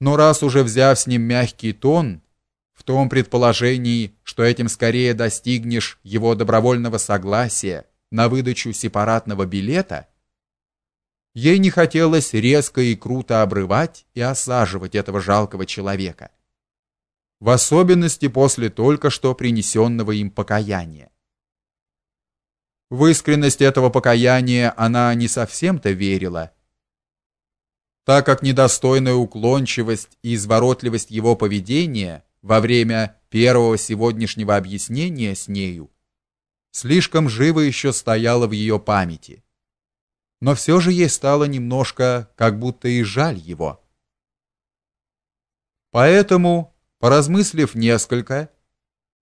Но раз уже взяв с ним мягкий тон, в том предположении, что этим скорее достигнешь его добровольного согласия на выдачу сепаратного билета, ей не хотелось резко и круто обрывать и осаживать этого жалкого человека. В особенности после только что принесенного им покаяния. В искренность этого покаяния она не совсем-то верила, так как недостойная уклончивость и изворотливость его поведения во время первого сегодняшнего объяснения с нею слишком живо еще стояла в ее памяти. Но все же ей стало немножко, как будто и жаль его. Поэтому, поразмыслив несколько,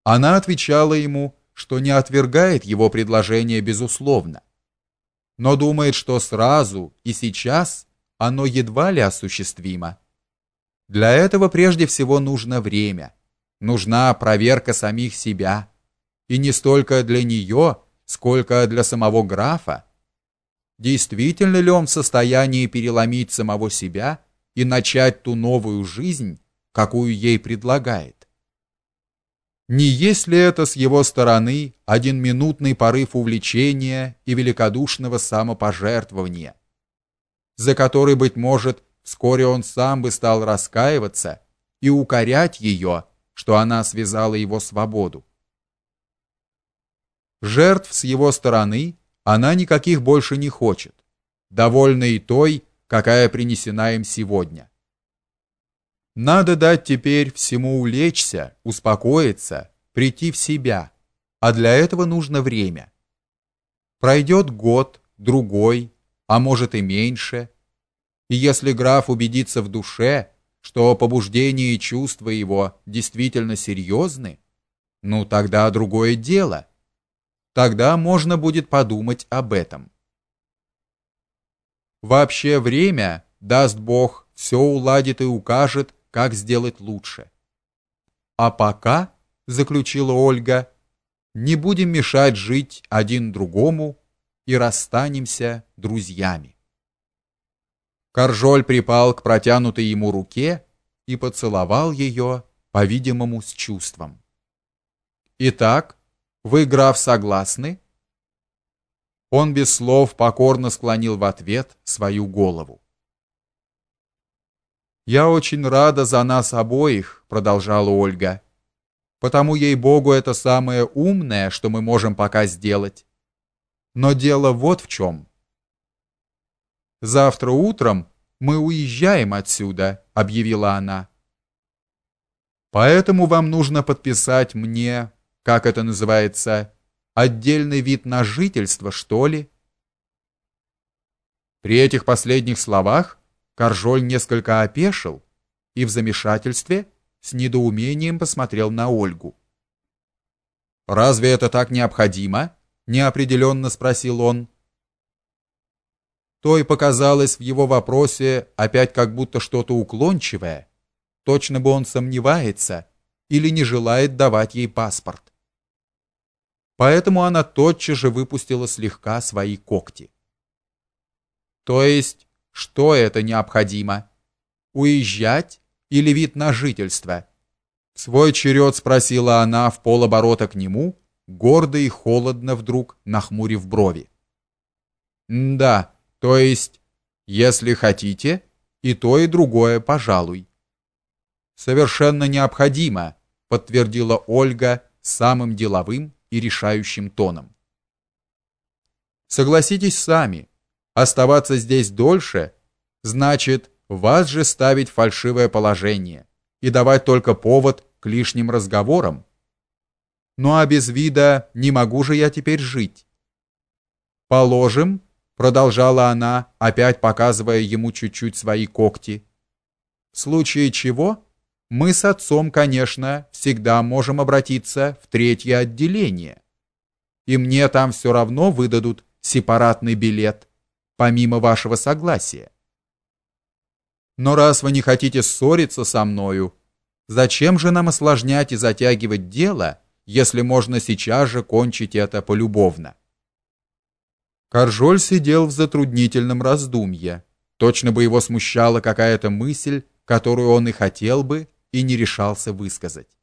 она отвечала ему, что не отвергает его предложение безусловно, но думает, что сразу и сейчас оно едва ли осуществимо. Для этого прежде всего нужно время, нужна проверка самих себя, и не столько для нее, сколько для самого графа. Действительно ли он в состоянии переломить самого себя и начать ту новую жизнь, какую ей предлагает? Не есть ли это с его стороны один минутный порыв увлечения и великодушного самопожертвования? За который, быть может, вскоре он сам бы стал раскаиваться и укорять ее, что она связала его свободу. Жертв с его стороны она никаких больше не хочет, довольна и той, какая принесена им сегодня. Надо дать теперь всему улечься, успокоиться, прийти в себя, а для этого нужно время. Пройдет год, другой, а может и меньше. И если граф убедится в душе, что побуждения и чувства его действительно серьезны, ну тогда другое дело. Тогда можно будет подумать об этом. Вообще время, даст Бог, все уладит и укажет, как сделать лучше. А пока, заключила Ольга, не будем мешать жить один другому и расстанемся друзьями. Каржоль припал к протянутой ему руке и поцеловал ее, по-видимому, с чувством. Итак, вы, граф, согласны? Он без слов покорно склонил в ответ свою голову. Я очень рада за нас обоих, продолжала Ольга. Потому ей-богу это самое умное, что мы можем пока сделать. Но дело вот в чем. Завтра утром мы уезжаем отсюда, объявила она. Поэтому вам нужно подписать мне, как это называется, отдельный вид на жительство, что ли? При этих последних словах Каржоль несколько опешил и в замешательстве с недоумением посмотрел на Ольгу. Разве это так необходимо? Неопределенно спросил он. То и показалось в его вопросе опять как будто что-то уклончивое. Точно бы он сомневается или не желает давать ей паспорт. Поэтому она тотчас же выпустила слегка свои когти. То есть, что это необходимо? Уезжать или вид на жительство? Свой черед спросила она в полоборота к нему гордо и холодно вдруг нахмурив брови. "Да, то есть, если хотите, и то, и другое, пожалуй". "Совершенно необходимо", подтвердила Ольга самым деловым и решающим тоном. Согласитесь сами, оставаться здесь дольше значит вас же ставить в фальшивое положение и давать только повод к лишним разговорам ну а без вида не могу же я теперь жить. Положим, продолжала она, опять показывая ему чуть-чуть свои когти. В случае чего мы с отцом, конечно, всегда можем обратиться в третье отделение. И мне там все равно выдадут сепаратный билет, помимо вашего согласия. Но раз вы не хотите ссориться со мною, зачем же нам осложнять и затягивать дело? Если можно сейчас же кончить это полюбовно. Каржоль сидел в затруднительном раздумье. Точно бы его смущала какая-то мысль которую он и хотел бы, и не решался высказать.